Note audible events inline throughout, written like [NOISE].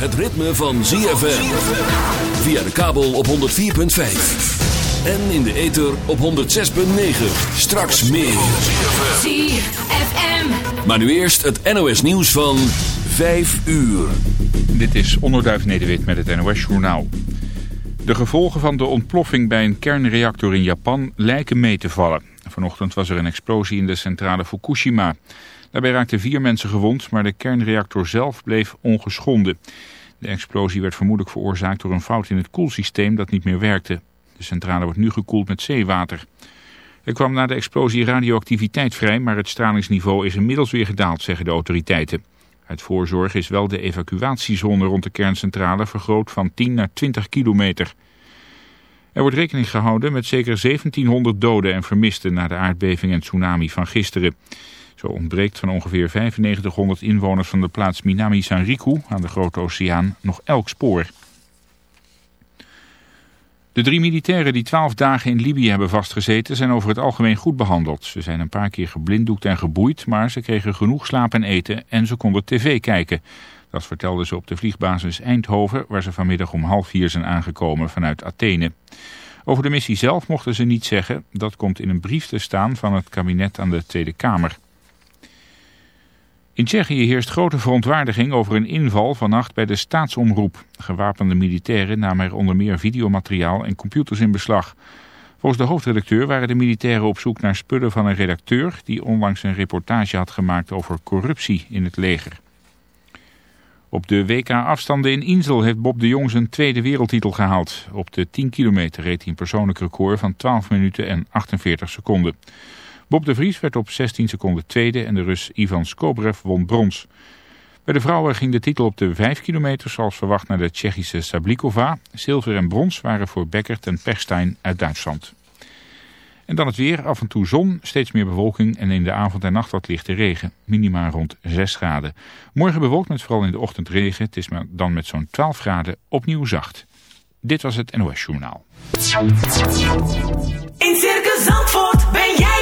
het ritme van ZFM. Via de kabel op 104.5. En in de ether op 106.9. Straks meer. ZFM. Maar nu eerst het NOS nieuws van 5 uur. Dit is Onderduif Nederwit met het NOS Journaal. De gevolgen van de ontploffing bij een kernreactor in Japan lijken mee te vallen. Vanochtend was er een explosie in de centrale Fukushima. Daarbij raakten vier mensen gewond, maar de kernreactor zelf bleef ongeschonden. De explosie werd vermoedelijk veroorzaakt door een fout in het koelsysteem dat niet meer werkte. De centrale wordt nu gekoeld met zeewater. Er kwam na de explosie radioactiviteit vrij, maar het stralingsniveau is inmiddels weer gedaald, zeggen de autoriteiten. Uit voorzorg is wel de evacuatiezone rond de kerncentrale vergroot van 10 naar 20 kilometer. Er wordt rekening gehouden met zeker 1700 doden en vermisten na de aardbeving en tsunami van gisteren. Zo ontbreekt van ongeveer 9500 inwoners van de plaats Minami Sanriku aan de Grote Oceaan nog elk spoor. De drie militairen die twaalf dagen in Libië hebben vastgezeten zijn over het algemeen goed behandeld. Ze zijn een paar keer geblinddoekt en geboeid, maar ze kregen genoeg slaap en eten en ze konden tv kijken. Dat vertelden ze op de vliegbasis Eindhoven, waar ze vanmiddag om half vier zijn aangekomen vanuit Athene. Over de missie zelf mochten ze niet zeggen. Dat komt in een brief te staan van het kabinet aan de Tweede Kamer. In Tsjechië heerst grote verontwaardiging over een inval vannacht bij de staatsomroep. Gewapende militairen namen er onder meer videomateriaal en computers in beslag. Volgens de hoofdredacteur waren de militairen op zoek naar spullen van een redacteur... die onlangs een reportage had gemaakt over corruptie in het leger. Op de WK-afstanden in Insel heeft Bob de Jong zijn tweede wereldtitel gehaald. Op de 10 kilometer reed hij een persoonlijk record van 12 minuten en 48 seconden. Bob de Vries werd op 16 seconden tweede en de Rus Ivan Skobrev won brons. Bij de vrouwen ging de titel op de 5 kilometer zoals verwacht naar de Tsjechische Sablikova. Zilver en brons waren voor Beckert en Pechstein uit Duitsland. En dan het weer, af en toe zon, steeds meer bewolking en in de avond en nacht wat lichte regen. Minima rond 6 graden. Morgen bewolkt met vooral in de ochtend regen. Het is dan met zo'n 12 graden opnieuw zacht. Dit was het NOS Journaal. In Circus Zandvoort ben jij.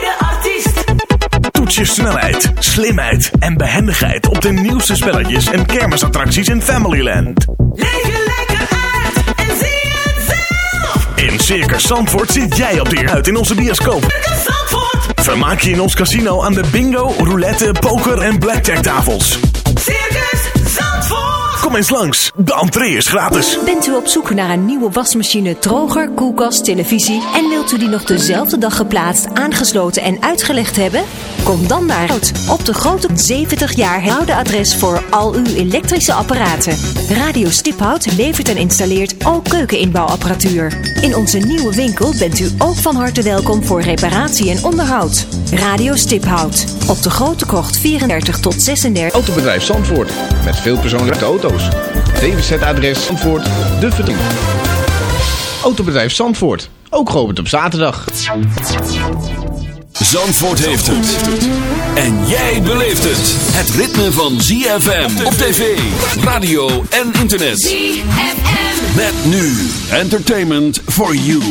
Toets je snelheid, slimheid en behendigheid op de nieuwste spelletjes en kermisattracties in Familyland. Leef je lekker uit en zie het zelf. In Circus Zandvoort zit jij op de uit in onze bioscoop. Circus Zandvoort. Vermaak je in ons casino aan de bingo, roulette, poker en blackjack tafels. Circus Zandvoort. Kom eens langs, de entree is gratis. Bent u op zoek naar een nieuwe wasmachine, droger, koelkast, televisie en wilt u die nog dezelfde dag geplaatst, aangesloten en uitgelegd hebben? Kom dan naar Hout op de grote 70 jaar oude adres voor al uw elektrische apparaten. Radio Stiphout levert en installeert ook keukeninbouwapparatuur. In onze nieuwe winkel bent u ook van harte welkom voor reparatie en onderhoud. Radio Stiphout op de Grote Kocht 34 tot 36. Autobedrijf Zandvoort. Met veel persoonlijke auto's. DWZ-adres Zandvoort. De Verdien. Autobedrijf Zandvoort. Ook geopend op zaterdag. Zandvoort heeft het. En jij beleeft het. Het ritme van ZFM op tv, radio en internet. ZFM. Met nu entertainment for you.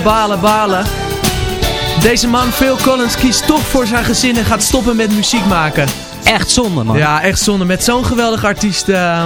Balen, balen, balen. Deze man, Phil Collins, kiest toch voor zijn gezin en gaat stoppen met muziek maken. Echt zonde, man. Ja, echt zonde. Met zo'n geweldige artiest. eh,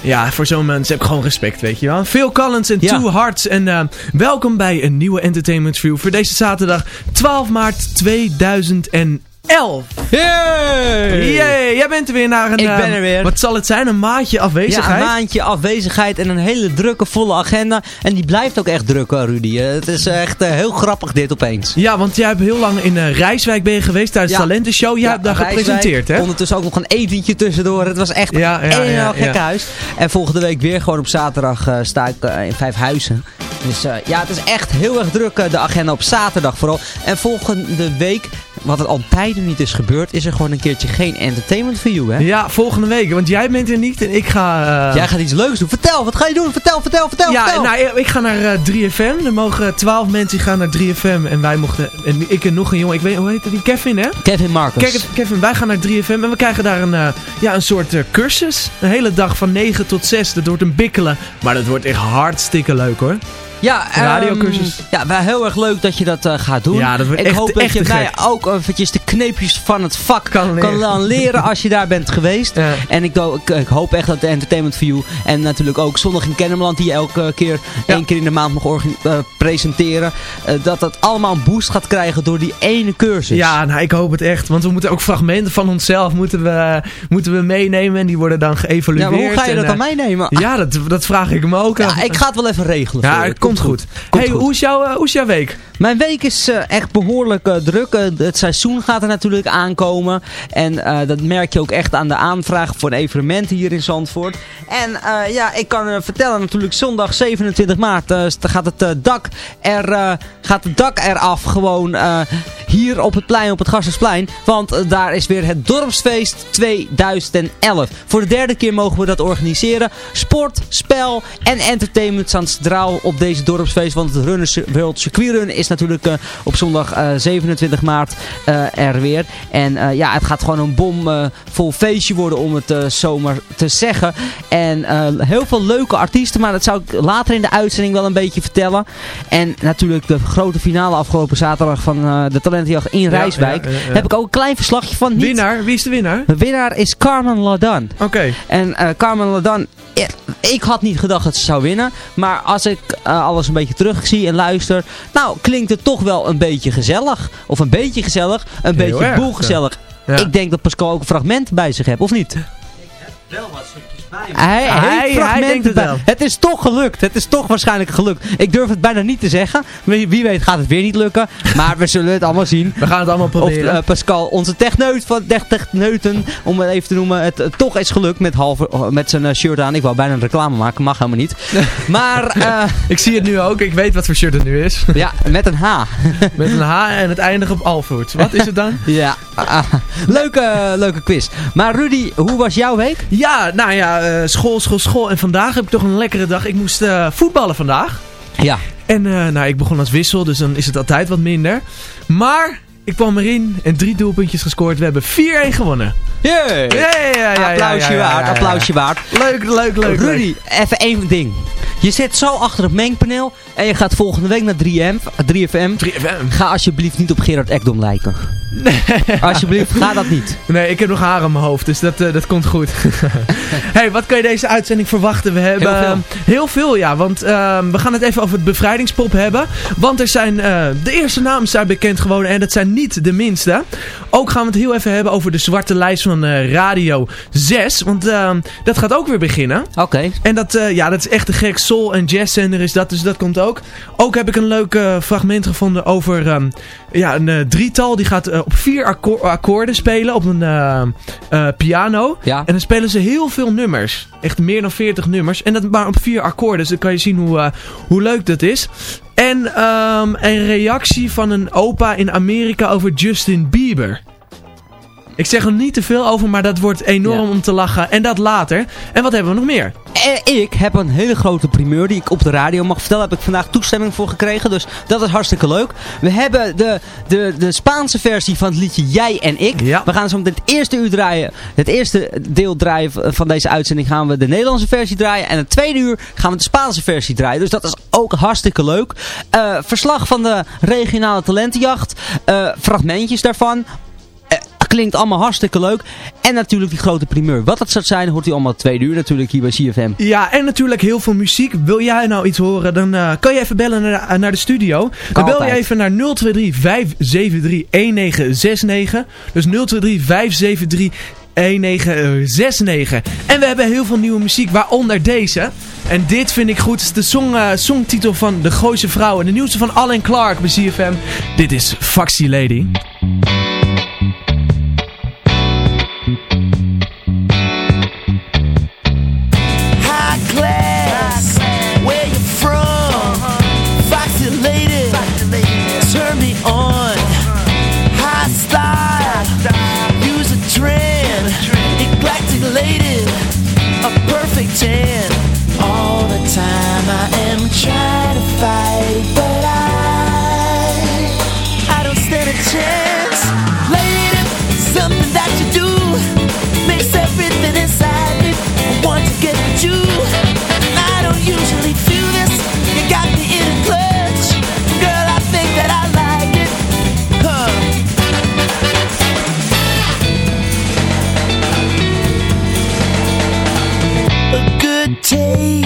ja, voor zo'n mens heb ik gewoon respect, weet je wel. Phil Collins en Ja. Two Hearts. En eh, welkom bij een nieuwe Entertainment View voor deze zaterdag 12 maart 2011. Hey! Yay, jij bent er weer naar een... Ik eh, ben er weer. Wat zal het zijn? Een maandje Ja, afwezigheid? een maandje afwezigheid en een hele drukke, volle agenda. En die blijft ook echt druk, Rudy. Eh, Het is echt eh, heel grappig dit opeens. Ja, want jij hebt heel lang in eh, Rijswijk ben je geweest tijdens Ja. de Talentenshow. Jij hebt daar Rijswijk, gepresenteerd, hè? Ondertussen ook nog een etentje tussendoor. Het was echt Ja, ja, een ja, ja. gekke huis. En volgende week weer gewoon op zaterdag eh, sta ik eh, in Vijfhuizen. Dus eh, ja, het is echt heel erg druk, eh, de agenda op zaterdag vooral. En volgende week, wat het al tijden niet is gebeurd, is er gewoon een keertje geen entertainment for you, hè? Ja, volgende week. Want jij bent er niet en ik ga... eh, Jij gaat iets leuks doen. Vertel, wat ga je doen? Vertel, vertel, vertel, Ja, vertel. nou, ik ga naar eh, 3FM. Er mogen 12 mensen gaan naar 3FM. En wij mochten... En ik en nog een jongen. Ik weet hoe heet die? Kevin, hè? Kevin Marcus. Kijk, Kevin, wij gaan naar 3FM. En we krijgen daar een, eh, ja, een soort eh, cursus. Een hele dag van 9 tot 6. Dat wordt een bikkelen. Maar dat wordt echt hartstikke leuk, hoor. Ja, ehm, Radiocursus. ja, wel heel erg leuk dat je dat eh, gaat doen. Ja, dat ik echt- hoop dat echt je te mij ook eventjes de kneepjes van het vak Kan kan, leren. leren. leren als je daar bent geweest. [LAUGHS] Ja. En ik, ik, ik hoop echt dat de Entertainment View en natuurlijk ook Zondag in Kennemerland die je elke keer Ja. één keer in de maand mag eh, presenteren. eh, dat dat allemaal een boost gaat krijgen door die ene cursus. Ja, nou, ik hoop het echt. Want we moeten ook fragmenten van onszelf moeten we, moeten we meenemen. En die worden dan Ja, geëvalueerd. maar hoe ga je en, dat dan meenemen? Ja, dat, dat vraag ik me ook Ja, ik ga het wel even regelen. Ja, je. Komt goed. Komt hey, goed. Hoe, is jouw, eh, hoe is jouw week? Mijn week is eh, echt behoorlijk eh, druk. Eh, het seizoen gaat er natuurlijk aankomen. En dat merk je ook echt aan de aanvraag voor een evenement hier in Zandvoort. En ja, ik kan vertellen natuurlijk zondag 27 maart gaat, het, dak er, gaat het dak eraf gewoon hier op het plein, op het Gassersplein. Want daar is weer het Dorpsfeest 2011. Voor de derde keer mogen we dat organiseren. Sport, spel en entertainment staan centraal op deze dorpsfeest. Want het Runners World Circuit Run is natuurlijk eh, op zondag eh, 27 maart eh, er weer. En eh, ja, het gaat gewoon een bomvol feestje worden om het eh, zomaar te zeggen. En eh, heel veel leuke artiesten, maar dat zou ik later in de uitzending wel een beetje vertellen. En natuurlijk de grote finale afgelopen zaterdag van eh, de talentenjacht in Rijswijk. ja, ja, ja. Heb ik ook een klein verslagje van. Niet. Winnaar? Wie is de winnaar? De winnaar is Carmen Ladan. Oké. En eh, Carmen Ladan, eh, ik had niet gedacht dat ze zou winnen. Maar als ik eh, alles een beetje terugzie en luister, nou klinkt het toch wel een beetje gezellig. Of een beetje gezellig, een Heel beetje erg, boelgezellig. Ja. Ik denk dat Pascal ook een fragment bij zich heeft, of niet? Wel wat stukjes bij me. Hij, Hij- hij heeft fragmenten denkt het bij. wel. Het is toch gelukt. Het is toch waarschijnlijk gelukt. Ik durf het bijna niet te zeggen. Wie, wie weet gaat het weer niet lukken. Maar we zullen het allemaal zien. We gaan het allemaal Of proberen. eh, Pascal, onze techneut van techneuten, om het even te noemen, het toch is gelukt met, halve, oh, met zijn eh, shirt aan. Ik wou bijna een reclame maken, mag helemaal niet. [LAUGHS] Maar eh, ik zie het nu ook. Ik weet wat voor shirt het nu is. ja, met een H. [LAUGHS] Met een H en het eindigt op Alvoort. Wat is het dan? Ja, ah, leuke, leuke quiz. Maar Rudy, hoe was jouw week? Ja, nou ja, eh, school, school, school. En vandaag heb ik toch een lekkere dag. Ik moest eh, voetballen vandaag. Ja. En eh, nou, ik begon als wissel, dus dan is het altijd wat minder. Maar ik kwam erin en drie doelpuntjes gescoord. We hebben 4-1 gewonnen. Yeah. Ja, applausje waard, applausje waard. Leuk, leuk, leuk. leuk. Rudy, even één ding. Je zit zo achter het mengpaneel en je gaat volgende week naar 3M, 3FM. 3FM. Ga alsjeblieft niet op Gerard Ekdom lijken. Alsjeblieft, ga dat niet. Nee, ik heb nog haar aan mijn hoofd, dus dat, eh, dat komt goed. [LAUGHS] hey, wat kan je deze uitzending verwachten? We hebben Heel veel. heel veel, ja. Want ehm, we gaan het even over het bevrijdingspop hebben. Want er zijn, eh, de eerste namen zijn bekend geworden en dat zijn niet de minste. Ook gaan we het heel even hebben over de zwarte lijst van eh, Radio 6. Want ehm, dat gaat ook weer beginnen. Oké. En dat, eh, ja, dat is echt een gek soul- en jazzzender is dat, dus dat komt ook. Ook heb ik een leuk eh, fragment gevonden over ehm, ja, een drietal. Die gaat op vier akko- akkoorden spelen op een piano. Ja. En dan spelen ze heel veel nummers. Echt meer dan 40 nummers. En dat maar op vier akkoorden. Dus dan kan je zien hoe, hoe leuk dat is. En ehm, een reactie van een opa in Amerika over Justin Bieber. Ik zeg er niet te veel over, maar dat wordt enorm om te lachen. En dat later. En wat hebben we nog meer? Eh, ik heb een hele grote primeur die ik op de radio mag vertellen. Heb ik vandaag toestemming voor gekregen, dus dat is hartstikke leuk. We hebben de, de, de Spaanse versie van het liedje Jij en Ik. We gaan zo om het eerste uur draaien. Het eerste deel draaien van deze uitzending gaan we de Nederlandse versie draaien. En het tweede uur gaan we de Spaanse versie draaien. Dus dat is ook hartstikke leuk. Eh, verslag van de regionale talentenjacht. Eh, fragmentjes daarvan. Klinkt allemaal hartstikke leuk. En natuurlijk die grote primeur. Wat dat zou zijn, hoort u allemaal twee uur natuurlijk hier bij CFM. Ja, en natuurlijk heel veel muziek. Wil jij nou iets horen, dan eh, kan je even bellen naar, eh, naar de studio. Dan bel je even naar 023 573 1969. Dus 023 573 1969. En we hebben heel veel nieuwe muziek, waaronder deze. En dit vind ik goed. Het is de song, eh, songtitel van De Gooise Vrouwen. De nieuwste van Allen Clark bij CFM. Dit is Faxi Lady. day.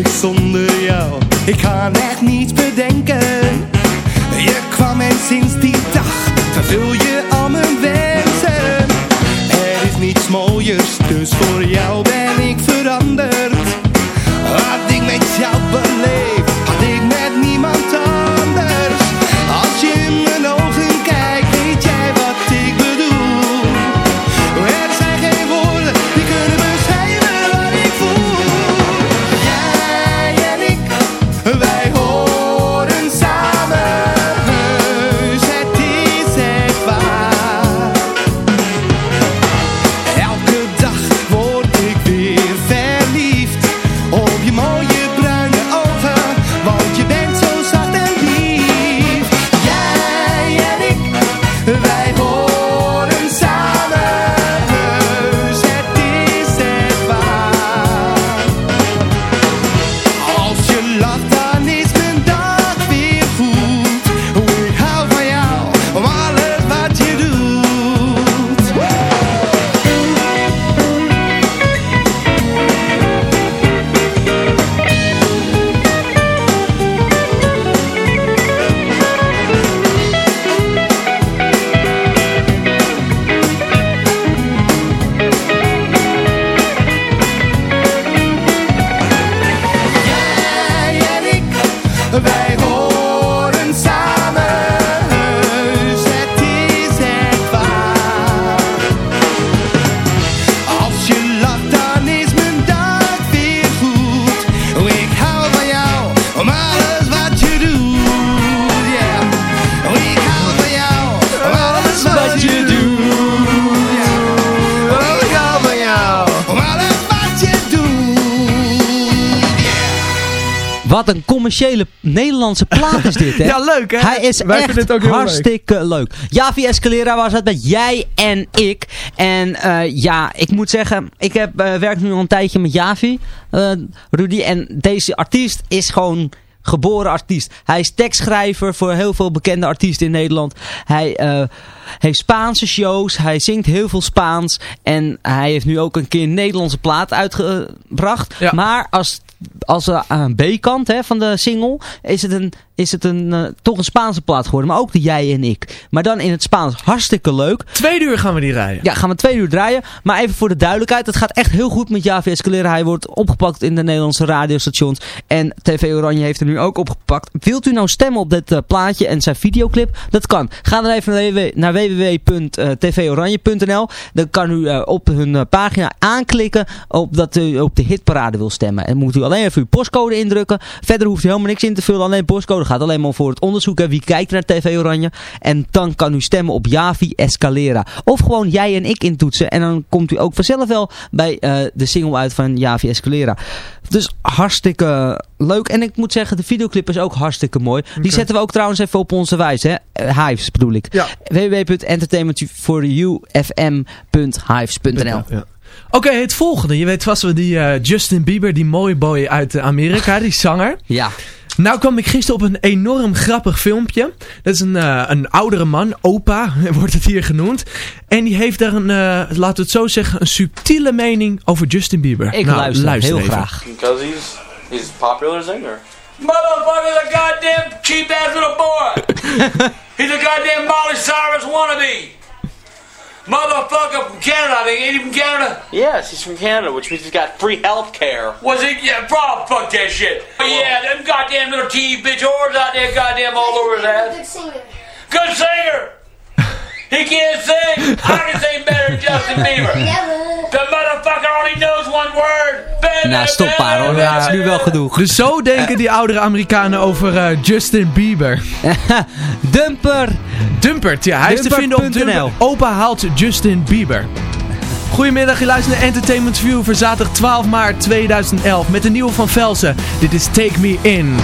ik zonder jou? Ik kan echt niets bedenken. Je kwam en sinds die dag vervul je al mijn wensen. Er is niets mooiers, dus voor jou. Wat een commerciële Nederlandse plaat is dit, hè? [LAUGHS] Ja, leuk, hè? Hij is Wij echt het ook heel hartstikke leuk. Javi Escalera was het met jij en ik. En eh, ja, ik moet zeggen, ik heb, eh, werk nu al een tijdje met Javi, eh, Rudy. En deze artiest is gewoon geboren artiest. Hij is tekstschrijver voor heel veel bekende artiesten in Nederland. Hij heeft Spaanse shows, hij zingt heel veel Spaans. En hij heeft nu ook een keer een Nederlandse plaat uitgebracht. Maar als, als eh, aan B-kant hè, van de single is het, een, is het een, eh, toch een Spaanse plaat geworden. Maar ook de Jij en Ik. Maar dan in het Spaans hartstikke leuk. Twee uur gaan we die rijden. Ja, gaan we twee uur draaien. Maar even voor de duidelijkheid. Het gaat echt heel goed met Javi Escalera. Hij wordt opgepakt in de Nederlandse radiostations. En TV Oranje heeft er nu ook opgepakt. Wilt u nou stemmen op dit eh, plaatje en zijn videoclip? Dat kan. Ga dan even naar, www naar www.tvoranje.nl Dan kan u op hun pagina aanklikken op dat u op de hitparade wil stemmen. En moet u alleen even uw postcode indrukken. Verder hoeft u helemaal niks in te vullen. Alleen postcode gaat alleen maar voor het onderzoek. Hè, wie kijkt naar TV Oranje. En dan kan u stemmen op Javi Escalera. Of gewoon jij en ik intoetsen. En dan komt u ook vanzelf wel bij eh, de single uit van Javi Escalera. Dus hartstikke leuk. En ik moet zeggen, de videoclip is ook hartstikke mooi. Die zetten we ook trouwens even op onze wijze. Hè? Eh, Hives bedoel ik. Ja. www.entertainmentforyoufm.hives.nl Oké, het volgende. Je weet vast wel die eh, Justin Bieber, die mooie boy uit eh, Amerika, die zanger. Ja. Nou kwam ik gisteren op een enorm grappig filmpje. Dat is een, eh, een oudere man, opa [LAUGHS] wordt het hier genoemd. En die heeft daar een, eh, laten we het zo zeggen, een subtiele mening over Justin Bieber. Ik Nou, luister, heel even. graag. Because he's he's a popular singer. Motherfucker's a goddamn cheap ass little boy. [LAUGHS] He's a goddamn Molly Cyrus wannabe. Motherfucker from Canada, I think. Ain't he from Canada? Yes, he's from Canada, which means he's got free health care. Was he? Yeah, bro, fuck that shit. But yeah, them goddamn little TV bitch whores out there goddamn all over his ass. Good singer. Good singer. He can't sing. I can sing better than Justin Bieber. The motherfucker only knows one word. Nou, stop maar hoor. Ja, het is nu wel genoeg. Dus zo denken die oudere Amerikanen over eh, Justin Bieber. [LAUGHS] Dumper. Dumpert, ja. Hij is te vinden op. Dumper. Opa haalt Justin Bieber. Goedemiddag, je luistert naar Entertainment View voor zaterdag 12 maart 2011 met de nieuwe van Velsen. Dit is Take Me In.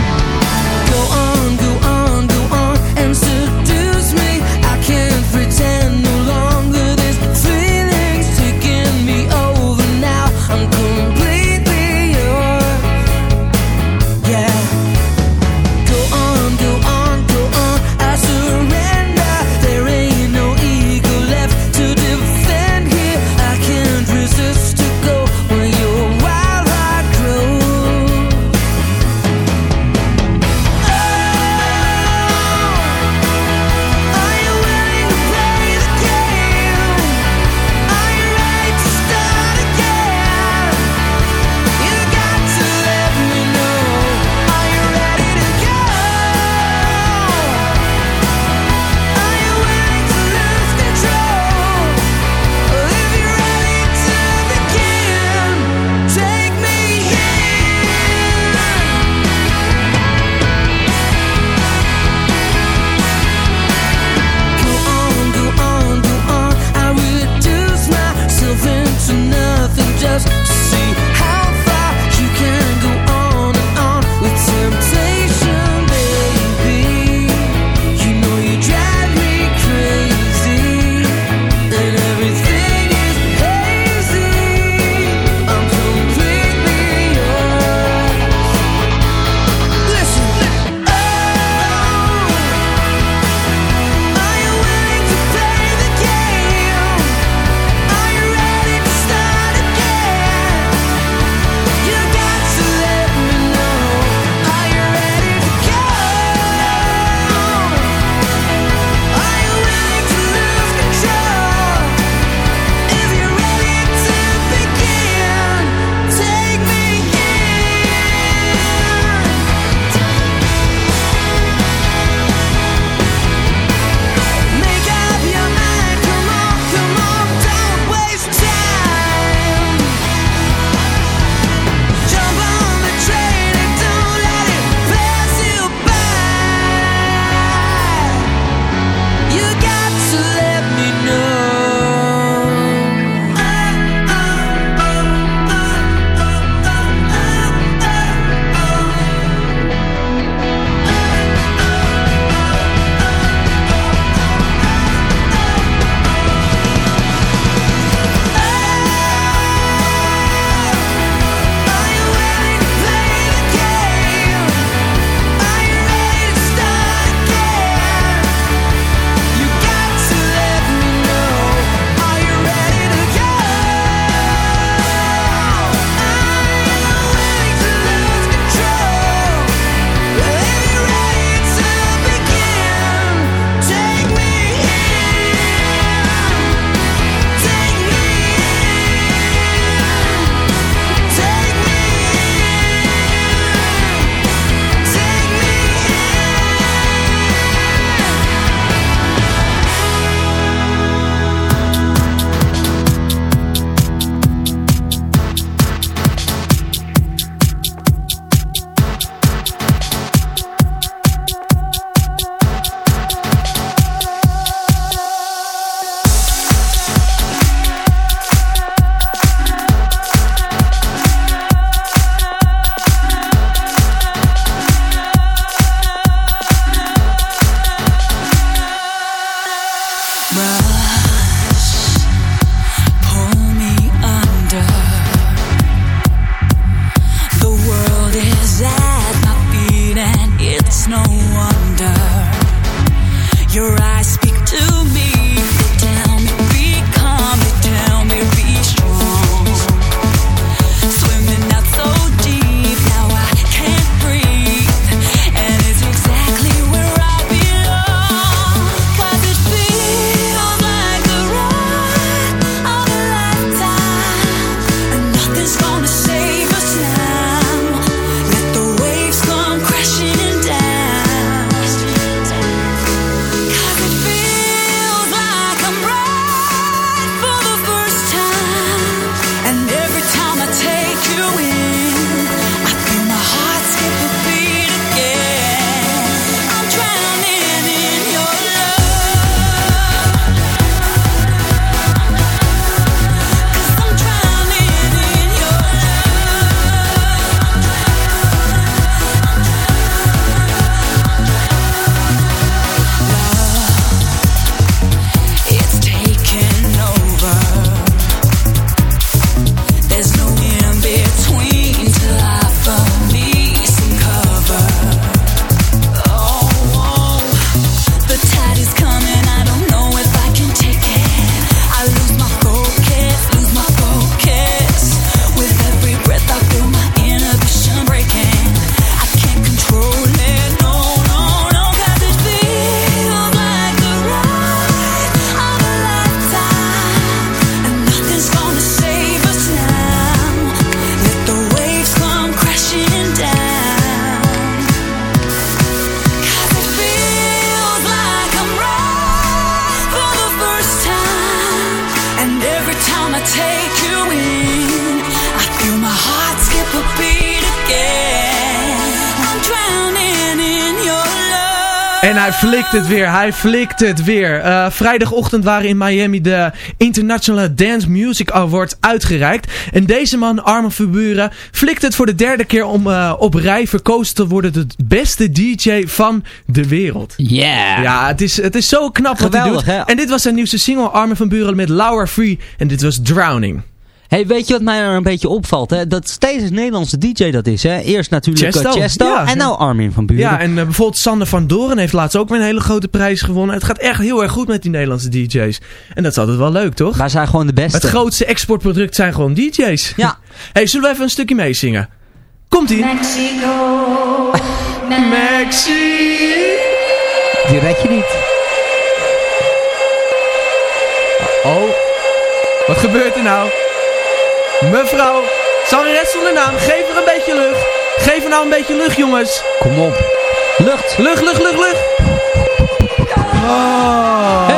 Flikt het weer, hij flikt het weer. Eh, vrijdagochtend waren in Miami de International Dance Music Awards uitgereikt. En deze man, Armin van Buren, flikt het voor de derde keer om eh, op rij verkozen te worden de beste DJ van de wereld. Yeah. Ja, het is, het is zo knap wat hij doet. hè? En dit was zijn nieuwste single, Armin van Buren met Laura Free. En dit was Drowning. Hey, weet je wat mij er een beetje opvalt? Hè? Dat steeds een Nederlandse DJ dat is. Hè? Eerst natuurlijk Chesto, Chesto, Chesto ja. en nou Armin van Buren. Ja, en eh, bijvoorbeeld Sander van Doren heeft laatst ook weer een hele grote prijs gewonnen. Het gaat echt heel erg goed met die Nederlandse DJ's. En dat is altijd wel leuk, toch? Wij zijn gewoon de beste. Het grootste exportproduct zijn gewoon DJ's. Ja. [LAUGHS] hey, zullen we even een stukje meezingen? Komt-ie? Mexico, [LAUGHS] Maxi. Die red je niet. Oh, wat gebeurt er nou? Mevrouw, zangeres zonder naam, geef er een beetje lucht. Geef er nou een beetje lucht, jongens. Kom op. Lucht. Lucht, lucht, lucht, lucht. Oh.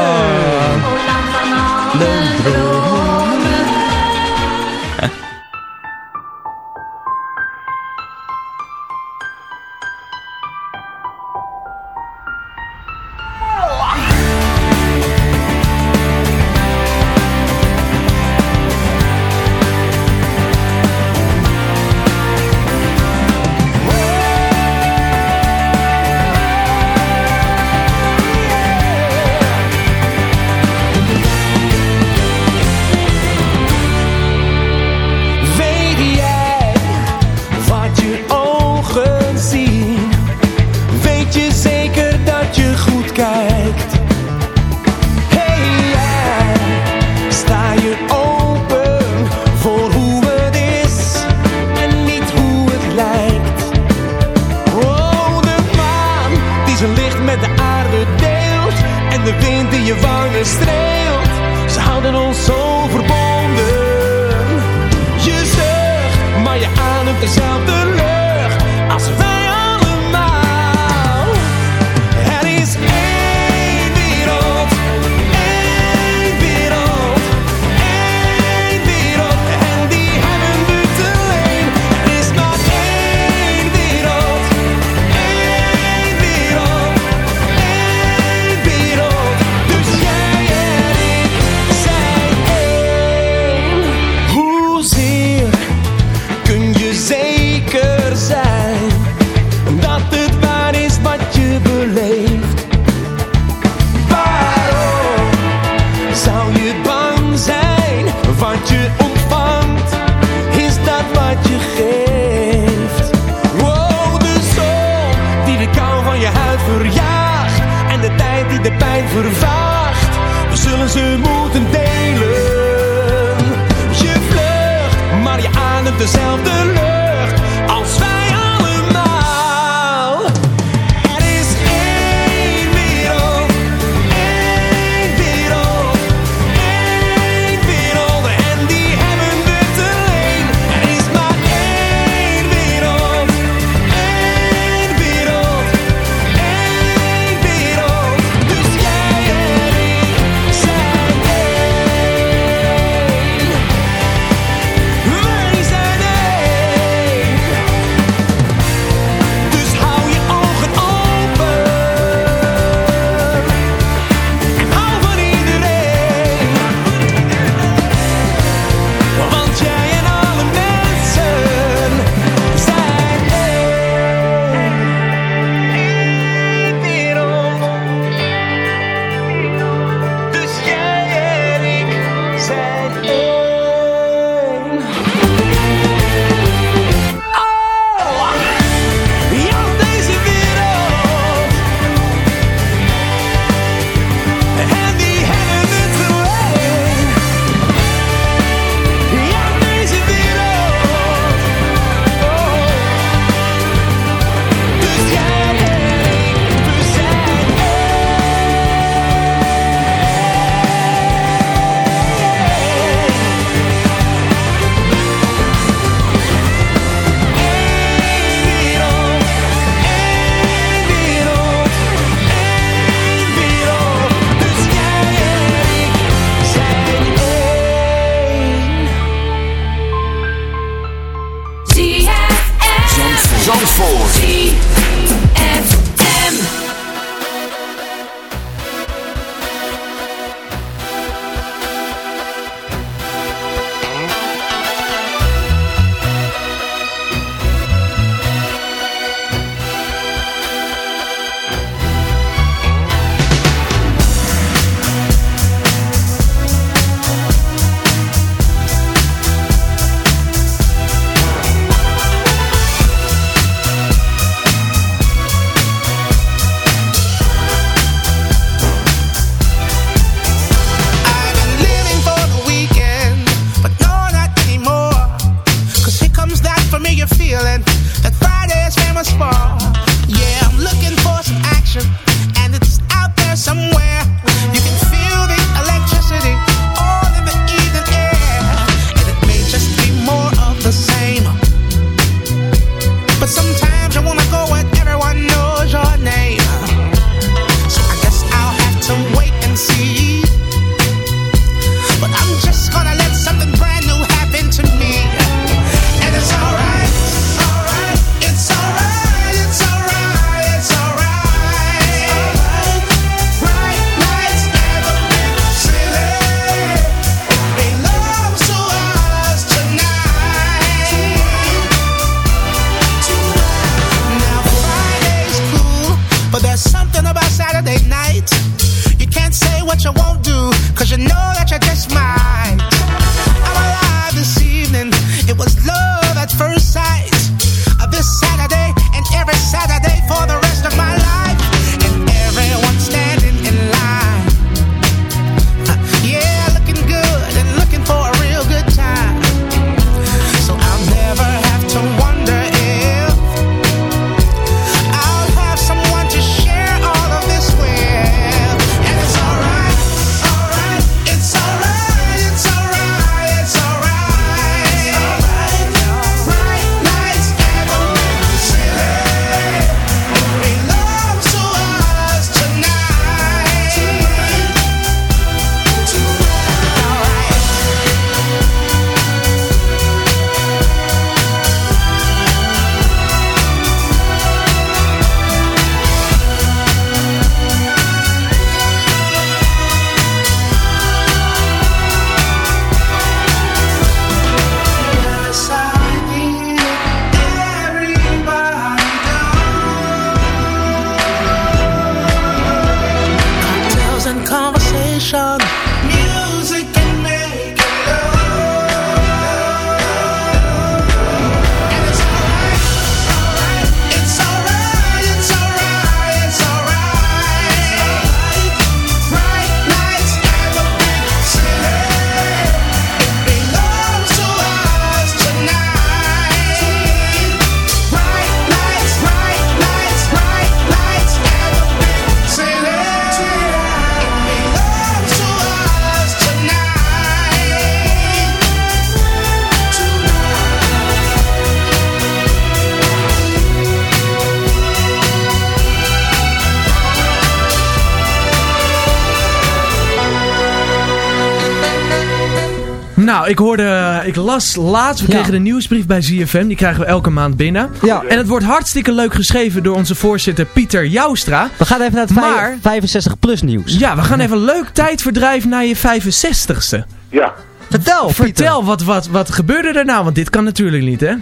Nou, ik hoorde, eh, ik las laatst, we kregen een nieuwsbrief bij ZFM, die krijgen we elke maand binnen. Ja. En het wordt hartstikke leuk geschreven door onze voorzitter Pieter Joustra. We gaan even naar het Maar- 65 plus nieuws. Ja, we gaan even leuk tijdverdrijf naar je 65ste. Ja. Vertel, Vertel, wat, wat, wat gebeurde er nou? Want dit kan natuurlijk niet, hè?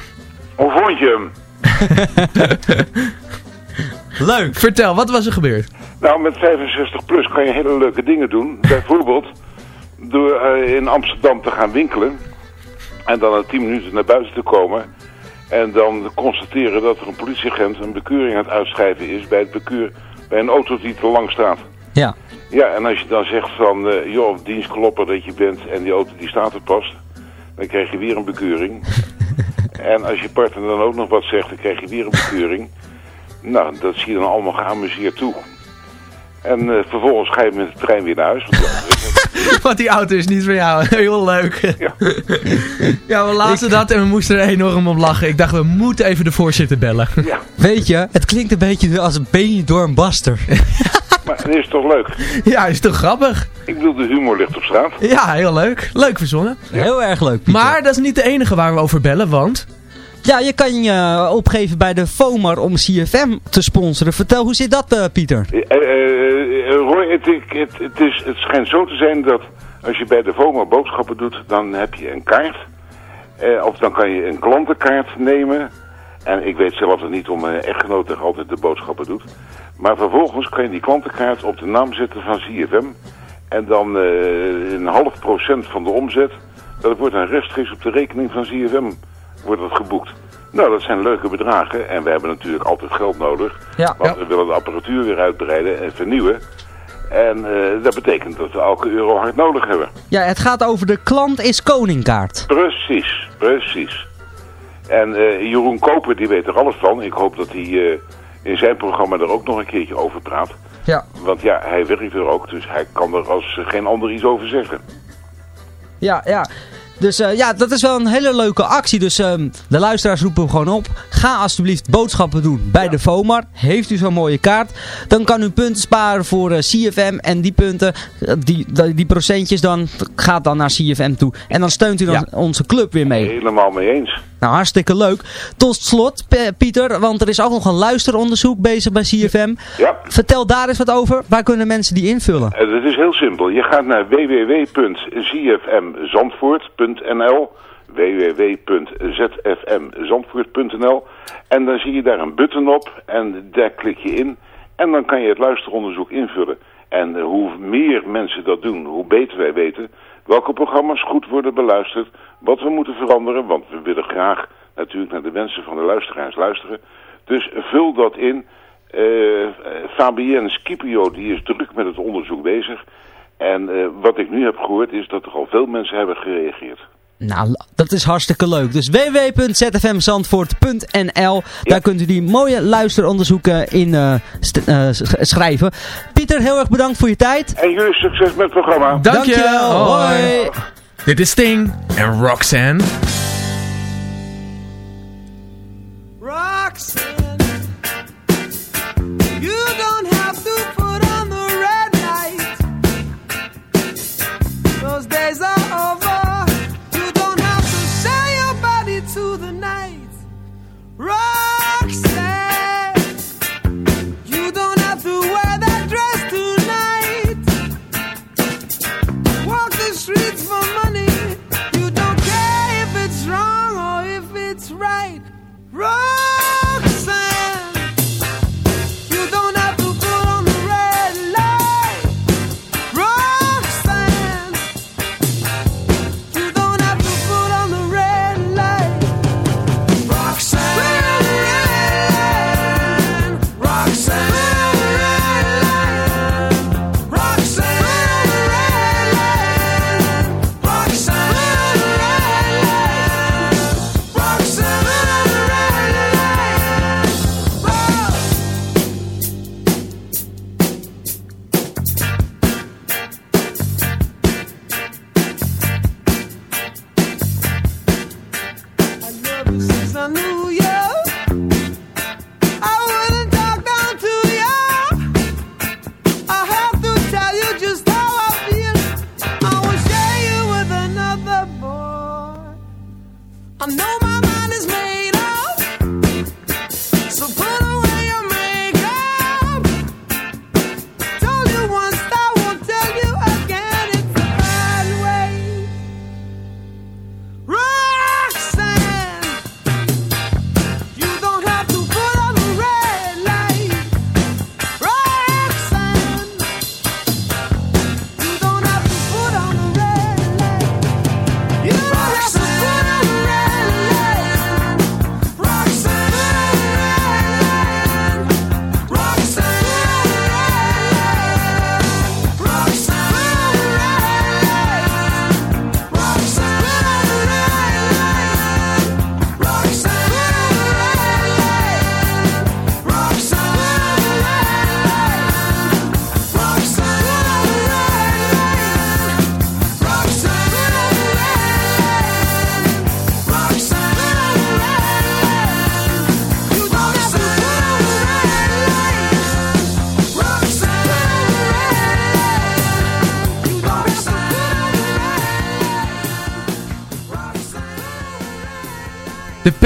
Hoe vond je hem? [LAUGHS] Leuk. Vertel, wat was er gebeurd? Nou, met 65 plus kan je hele leuke dingen doen. Bijvoorbeeld door eh, in Amsterdam te gaan winkelen. En dan na 10 minuten naar buiten te komen. En dan constateren dat er een politieagent een bekeuring aan het uitschrijven is bij, het bekeur, bij een auto die te lang staat. Ja. Ja, en als je dan zegt van, eh joh, dienstklopper dat je bent en die auto die staat er pas, dan krijg je weer een bekeuring. [LAUGHS] en als je partner dan ook nog wat zegt, dan krijg je weer een bekeuring. Nou, dat zie je dan allemaal geamuseerd toe. En eh, vervolgens ga je met de trein weer naar huis. Want [LAUGHS] Want die auto is niet van jou. [LAUGHS] Heel leuk. Ja, [LAUGHS] we lazen dat en we moesten er enorm om lachen. Ik dacht, we moeten even de voorzitter bellen. Weet je, het klinkt een beetje als een been door een baster. maar het is toch leuk? Ja, is toch grappig? Ik bedoel, de humor ligt op straat. Ja, heel leuk. Leuk verzonnen. Heel erg leuk. Maar dat is niet de enige waar we over bellen, want... Ja, je kan je opgeven bij de FOMAR om CFM te sponsoren. Vertel, hoe zit dat, eh, Pieter? Eh, eh, eh, Roy, het, het, het, is, het schijnt zo te zijn dat als je bij de VOMA boodschappen doet, dan heb je een kaart. Eh, of dan kan je een klantenkaart nemen. En ik weet zelf dat niet om mijn echtgenoot er altijd de boodschappen doet. Maar vervolgens kan je die klantenkaart op de naam zetten van CFM. En dan eh, een half procent van de omzet, dat wordt dan rechtstreeks op de rekening van CFM wordt dat geboekt. Nou, dat zijn leuke bedragen. En we hebben natuurlijk altijd geld nodig. Ja. Want we willen de apparatuur weer uitbreiden en vernieuwen. En eh, dat betekent dat we elke euro hard nodig hebben. Ja, het gaat over de klant is koningkaart. Precies, precies. En eh, Jeroen Koper, die weet er alles van. Ik hoop dat hij eh, in zijn programma er ook nog een keertje over praat. Ja. Want ja, hij werkt er ook, dus hij kan er als geen ander iets over zeggen. Ja, ja. Dus eh, ja, dat is wel een hele leuke actie. Dus ehm, de luisteraars roepen hem gewoon op. Ga alsjeblieft boodschappen doen bij de FOMAR. Heeft u zo'n mooie kaart. Dan kan u punten sparen voor eh, CFM. En die punten, eh, die, die, die procentjes dan, gaat dan naar CFM toe. En dan steunt u dan onze club weer mee. Helemaal mee eens. Nou, hartstikke leuk. Tot slot, P- Pieter, want er is ook nog een luisteronderzoek bezig bij CFM. Ja. Vertel daar eens wat over. Waar kunnen mensen die invullen? Het is heel simpel. Je gaat naar www.zfmzandvoort.nl En dan zie je daar een button op en daar klik je in. En dan kan je het luisteronderzoek invullen. En hoe meer mensen dat doen, hoe beter wij weten welke programma's goed worden beluisterd, wat we moeten veranderen, want we willen graag natuurlijk naar de wensen van de luisteraars luisteren. Dus vul dat in. Eh, Fabienne Scipio die is druk met het onderzoek bezig. En eh, wat ik nu heb gehoord is dat er al veel mensen hebben gereageerd. Nou, dat is hartstikke leuk. Dus www.zfmzandvoort.nl Daar kunt u die mooie luisteronderzoeken in eh, eh, sch- schrijven. Pieter, heel erg bedankt voor je tijd. En jullie succes met het programma. Dankjewel. Hoi. Hoi. Dit is Sting en Roxanne. Roxanne,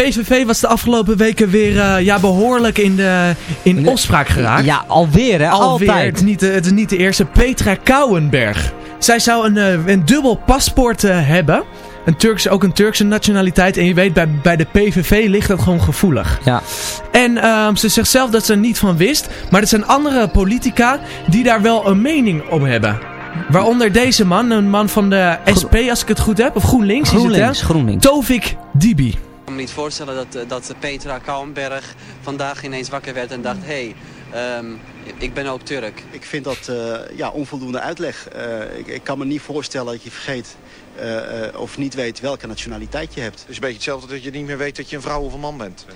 PVV was de afgelopen weken weer eh, ja, behoorlijk in, de, in opspraak geraakt. Ja, alweer hè, Alweer. altijd. Het is, niet de, het is niet de eerste. Petra Kouwenberg. Zij zou een, eh, een dubbel paspoort eh, hebben. Een Turks, ook een Turkse nationaliteit. En je weet, bij, bij de PVV ligt dat gewoon gevoelig. Ja. En ehm, ze zegt zelf dat ze er niet van wist. Maar er zijn andere politica die daar wel een mening op hebben. Waaronder deze man, een man van de SP als ik het goed heb. Of GroenLinks, is het, GroenLinks, hè? GroenLinks. Tovik Dibi. Ik kan me niet voorstellen dat, eh, dat Petra Kouwenberg vandaag ineens wakker werd en dacht... hé, hey, ehm, ik ben ook Turk. Ik vind dat eh, ja, onvoldoende uitleg. Eh, ik, ik kan me niet voorstellen dat je vergeet eh, eh, of niet weet welke nationaliteit je hebt. Het is een beetje hetzelfde dat je niet meer weet dat je een vrouw of een man bent.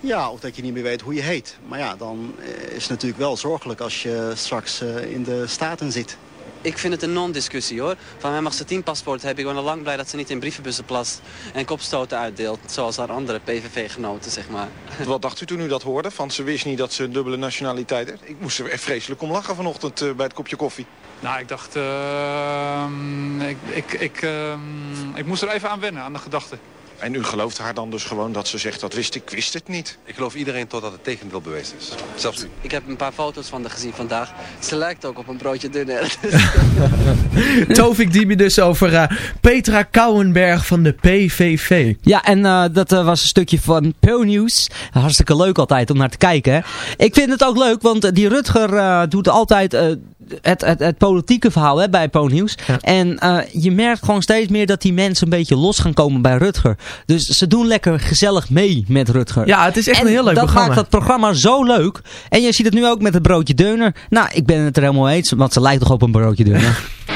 Ja, of dat je niet meer weet hoe je heet. Maar ja, dan is het natuurlijk wel zorgelijk als je straks eh, in de Staten zit. Ik vind het een non-discussie hoor. Van mij mag ze tien paspoort hebben. Ik ben al lang blij dat ze niet in brievenbussen plast en kopstoten uitdeelt. Zoals haar andere PVV-genoten, zeg maar. [LAUGHS] Wat dacht u toen u dat hoorde? Van ze wist niet dat ze een dubbele nationaliteit heeft. Ik moest er echt vreselijk om lachen vanochtend eh, bij het kopje koffie. Nou, ik dacht, ehm, ik, ik, ik, ehm, ik moest er even aan wennen, aan de gedachte. En u gelooft haar dan dus gewoon dat ze zegt dat wist ik, wist het niet. Ik geloof iedereen totdat het tegendeel bewezen is. Zelfs u. Ik heb een paar foto's van haar gezien vandaag. Ze lijkt ook op een broodje dunner. [LAUGHS] [LAUGHS] Tovik Dibi dus over eh, Petra Kouwenberg van de PVV. Ja, en eh, dat eh, was een stukje van Pew News. Hartstikke leuk altijd om naar te kijken. hè. Ik vind het ook leuk, want die Rutger eh, doet altijd eh, het, het, het politieke verhaal hè, bij News. En eh, je merkt gewoon steeds meer dat die mensen een beetje los gaan komen bij Rutger. Dus ze doen lekker gezellig mee met Rutger. Ja, het is echt En een heel leuk dat programma. maakt dat programma zo leuk. En je ziet het nu ook met het broodje deuner. Nou, ik ben het er helemaal eens, want ze lijkt toch op een broodje deuner. [LAUGHS]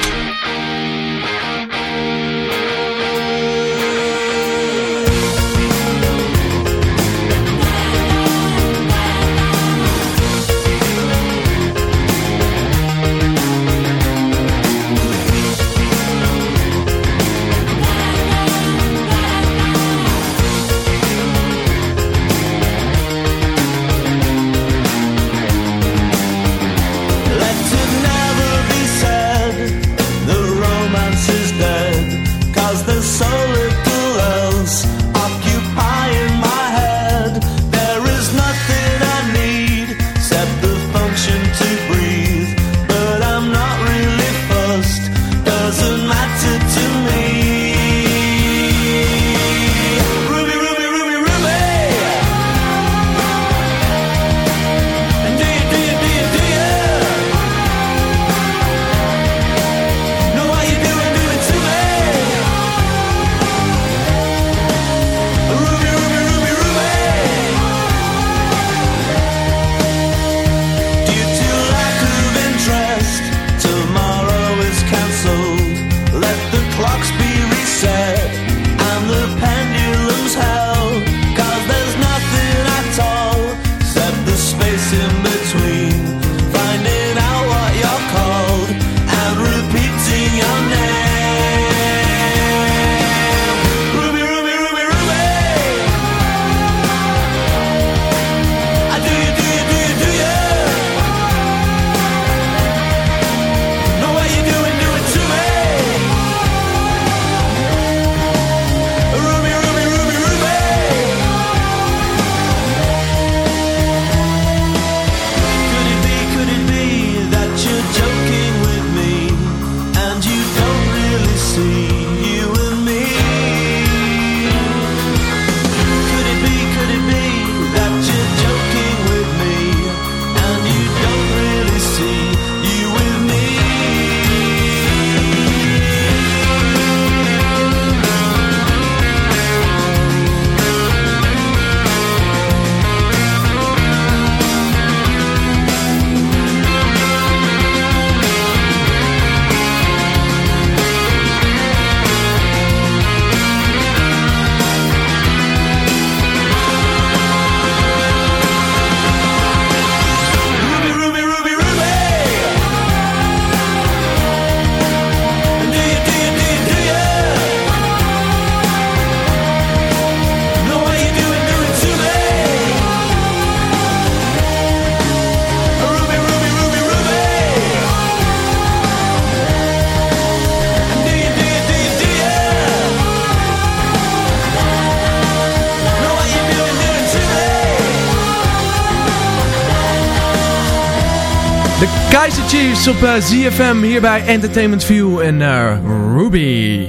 Op eh, ZFM hier bij Entertainment View en eh, Ruby.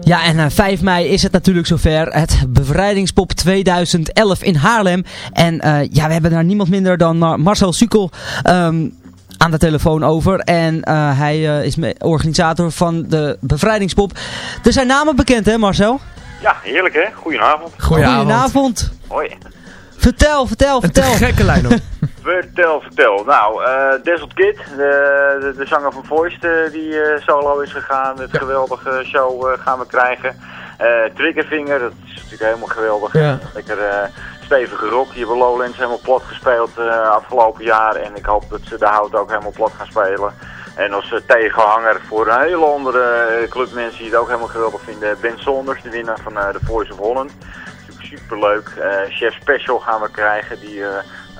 Ja, en eh, 5 mei is het natuurlijk zover. Het Bevrijdingspop 2011 in Haarlem. En eh, ja, we hebben daar niemand minder dan Mar- Marcel Sukkel ehm, aan de telefoon over. En eh, hij eh, is organisator van de Bevrijdingspop. Er zijn namen bekend, hè Marcel? Ja, heerlijk hè. Goedenavond. Goedenavond. Hoi. Vertel, vertel, vertel. gekke lijn op. [LAUGHS] Vertel, vertel. Nou, eh Desert Kid, de, de, de zanger van Voiced, eh, die eh, solo is gegaan. Het geweldige show eh, gaan we krijgen. Eh, Triggerfinger, dat is natuurlijk helemaal geweldig. Ja. Lekker eh, stevige rock. Die hebben Lowlands helemaal plat gespeeld eh, afgelopen jaar. En ik hoop dat ze de hout ook helemaal plat gaan spelen. En als eh, tegenhanger voor een hele andere eh, club mensen die het ook helemaal geweldig vinden. Ben Saunders, de winnaar van eh, The Voice of Holland. Superleuk. Eh Chef Special gaan we krijgen. Die, eh,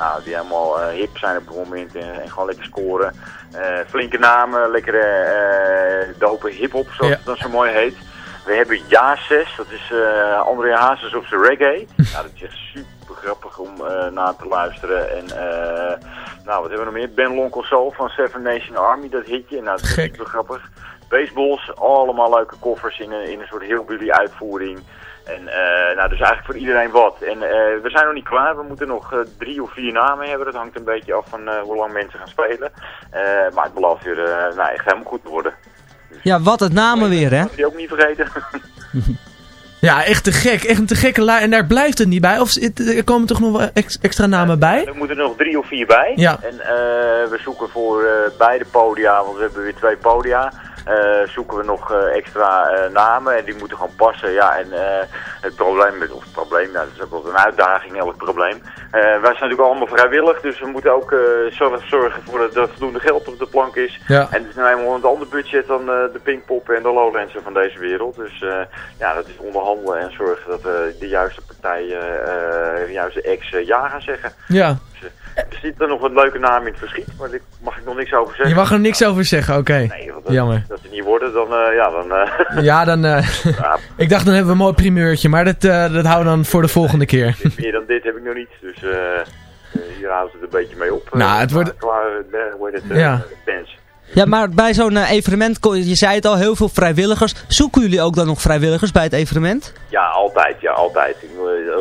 nou, die helemaal eh, hip zijn op het moment en, en gewoon lekker scoren. Eh, flinke namen, lekkere eh dope hip-hop, zoals Ja. het dan zo mooi heet. We hebben Ja 6, dat is eh André Hazes op zijn reggae. [LAUGHS] nou, dat is echt super grappig om eh naar te luisteren. En nou, wat hebben we nog meer? Ben Lonkel Soul van Seven Nation Army, dat hitje. Nou, dat is super grappig. Baseballs, allemaal leuke koffers in een, in een soort hillbilly uitvoering. En eh, nou, dus eigenlijk voor iedereen wat. En eh, we zijn nog niet klaar. We moeten nog eh, drie of vier namen hebben. Dat hangt een beetje af van hoe lang mensen gaan spelen. Maar het belooft weer nou, echt helemaal goed te worden. Ja, wat het namen weer, hè? Moet je ook niet vergeten. [LAUGHS] Ja, echt te gek. Echt een te gekke lijn. En daar blijft het niet bij. Of er komen toch nog wel ex- extra namen bij? Er moeten er nog drie of vier bij. Ja. En we zoeken voor beide podia, want we hebben weer twee podia. Eh, zoeken we nog eh, extra eh, namen en die moeten gewoon passen. Ja, en het probleem, met, of het probleem, nou, dat is ook wel een uitdaging, elk probleem. Wij zijn natuurlijk allemaal vrijwillig, dus we moeten ook zorgen, voor dat er voldoende geld op de plank is. Ja. En het is nou eenmaal een ander budget dan de Pinkpop en de Lowlandsen van deze wereld. Dus ja, dat is onderhandelen en zorgen dat eh, de juiste partijen, de juiste ex ja gaan zeggen. Ja. Er zit er nog een leuke naam in het verschiet, maar daar mag ik nog niks over zeggen. Je mag er niks over zeggen, oké. Nee, dat, Jammer. dat die niet worden, dan, eh, ja, dan... eh, [LAUGHS] Ja, dan... eh, [LAUGHS] ik dacht dan hebben we een mooi primeurtje, maar dat, eh, dat houden we dan voor de volgende keer. meer dan dit heb ik nog niet, dus hier houden ze het een beetje mee op. Nou, het wordt- Qua, hoe heet het, Ja. bands. Ja, maar bij zo'n evenement, je zei het al, heel veel vrijwilligers. Zoeken jullie ook dan nog vrijwilligers bij het evenement? Ja, altijd. Ja, altijd.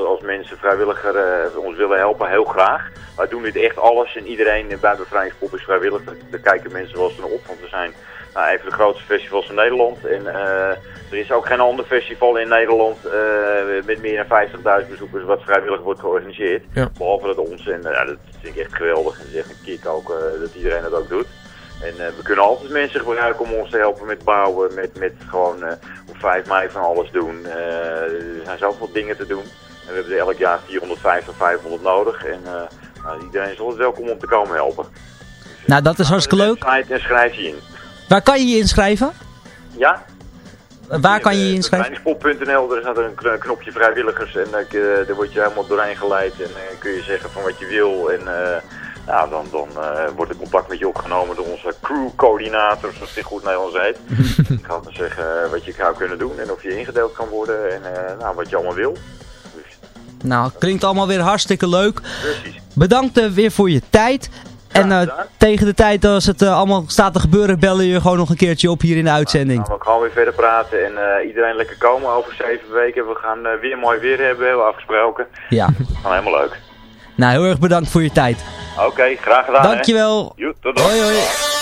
Als mensen vrijwilliger eh, ons willen helpen, heel graag. Wij doen dit echt alles en iedereen bij Bevrijdingspop is vrijwillig. Daar, kijken mensen wel eens naar op, want we zijn nou, even de grootste festivals van Nederland. En eh, er is ook geen ander festival in Nederland eh, met meer dan 50.000 bezoekers wat vrijwillig wordt georganiseerd. Ja. Behalve dat ons. En ja, dat vind ik echt geweldig. En het is echt een kick ook eh, dat iedereen dat ook doet. En we kunnen altijd mensen gebruiken om ons te helpen met bouwen, met, met gewoon op 5 mei van alles doen. Er zijn zoveel dingen te doen. En we hebben er elk jaar 450, 500 nodig. En nou, iedereen is altijd welkom om te komen helpen. Nou, dat is hartstikke leuk. En schrijf je in. Waar kan je je inschrijven? Ja? Eh, Waar kan je je inschrijven? Bevrijdingspop.nl, daar staat er een kn- knopje vrijwilligers en daar, kun- daar word je helemaal doorheen geleid en eh, kun je zeggen van wat je wil. En eh, nou, dan, dan eh, wordt er contact met je opgenomen door onze crewcoördinator, zoals die goed Nederlands heet. [LAUGHS] Ik ga dan zeggen eh, wat je zou kunnen doen en of je ingedeeld kan worden en eh, nou, wat je allemaal wil. Nou, klinkt allemaal weer hartstikke leuk. Precies. Bedankt eh, weer voor je tijd. En eh, tegen de tijd als het eh, allemaal staat te gebeuren, bellen je gewoon nog een keertje op hier in de uitzending. Nou, we gaan weer verder praten en iedereen lekker komen over zeven weken. We gaan weer mooi weer hebben, hebben we afgesproken. Ja. [LAUGHS] Gaan helemaal leuk. Nou, heel erg bedankt voor je tijd. Oké, graag gedaan. Dankjewel. Joet, tot dan. Hoi, hoi.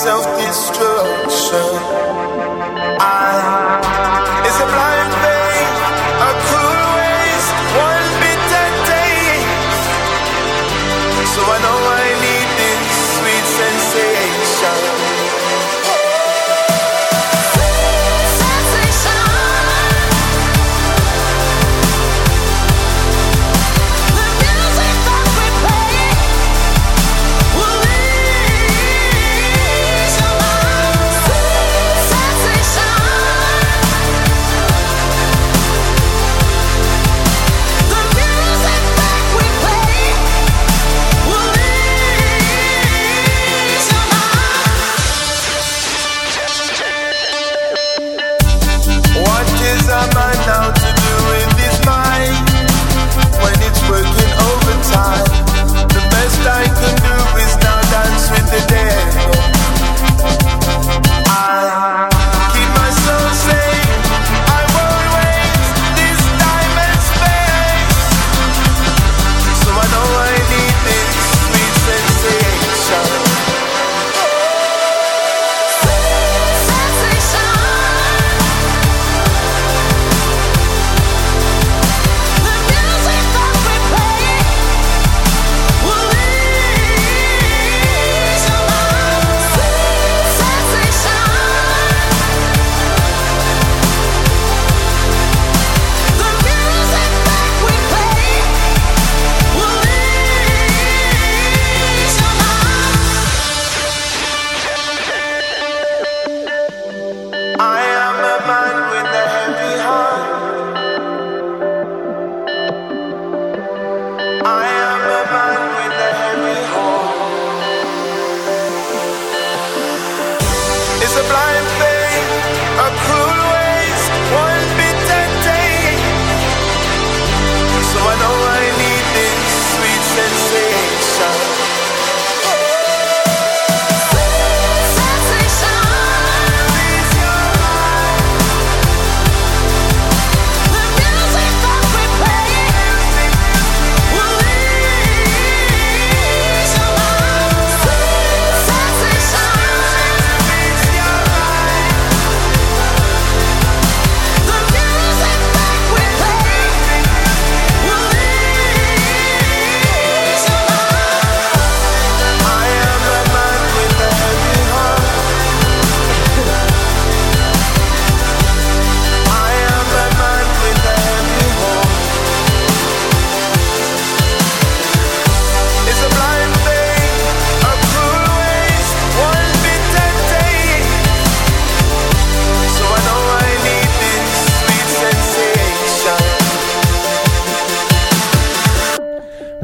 Automatic self destruction. I is a blind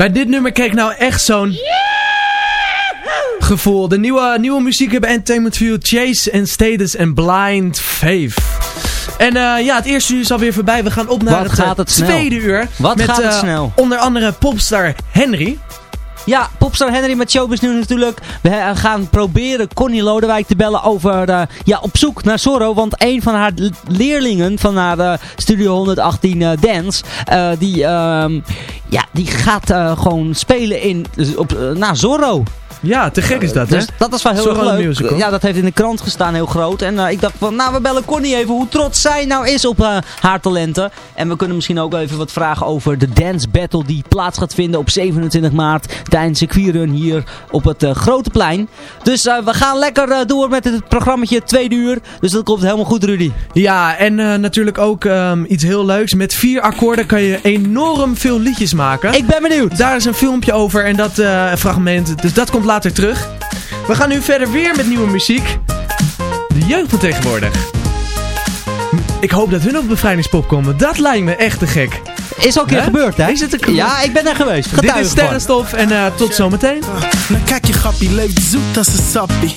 Bij dit nummer kreeg ik nou echt zo'n gevoel. De nieuwe, nieuwe muziek hebben Entertainment View, Chase en Status en Blind Faith. En eh, ja, het eerste uur is alweer voorbij. We gaan op naar Wat het, eh, gaat het snel. tweede uur. Wat met, gaat het eh, snel. Onder andere popstar Henry. Ja, popstar Henry met Showbiz nu natuurlijk. We gaan proberen Connie Lodewijk te bellen over, eh, ja, op zoek naar Zorro. Want een van haar leerlingen van haar eh, Studio 118 eh, Dance, die, ehm, ja, die gaat gewoon spelen in, op, naar Zorro. Ja, te gek is dat, Dus hè? dat is wel heel erg leuk. Musical. Ja, dat heeft in de krant gestaan, heel groot. En eh, ik dacht van, nou, we bellen Connie even hoe trots zij nou is op eh, haar talenten. En we kunnen misschien ook even wat vragen over de dance battle die plaats gaat vinden op 27 maart tijdens de queerrun hier op het eh, Grote Plein. Dus we gaan lekker door met het programmaatje tweede uur. Dus dat komt helemaal goed, Rudy. Ja, en natuurlijk ook ehm, iets heel leuks. Met vier akkoorden kan je enorm veel liedjes maken. Ik ben benieuwd. Daar is een filmpje over en dat fragment. Dus dat komt later terug. We gaan nu verder weer met nieuwe muziek. De jeugd van tegenwoordig. Ik hoop dat hun op bevrijdingspop komen. Dat lijkt me echt te gek. Is al een keer Hè? gebeurd, hè? Is het een- Ja, ik ben er geweest. Dit is. Sterrenstof en eh, tot zometeen. Nou kijk je grappie, leeft zoet als een sappie.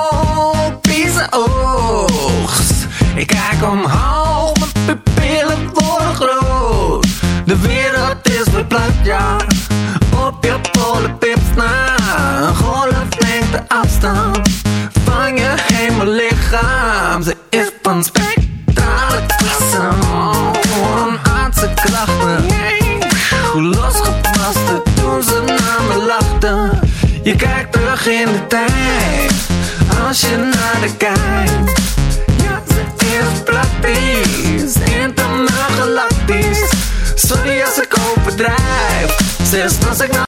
Ik kijk omhoog, mijn pupillen worden groot. De wereld is verplaatst, ja. Op je polenpips na. Een golf neemt de afstand van je hemellichaam. Ze is van spectrale klasse. Onaardse krachten. Losgepaste toen ze naar me lachten. Je kijkt terug in de tijd. Als je naar de kijkt. Ja, ze is praktisch. Intergalactisch. Sorry als ik overdrijf. Zelfs als ik naar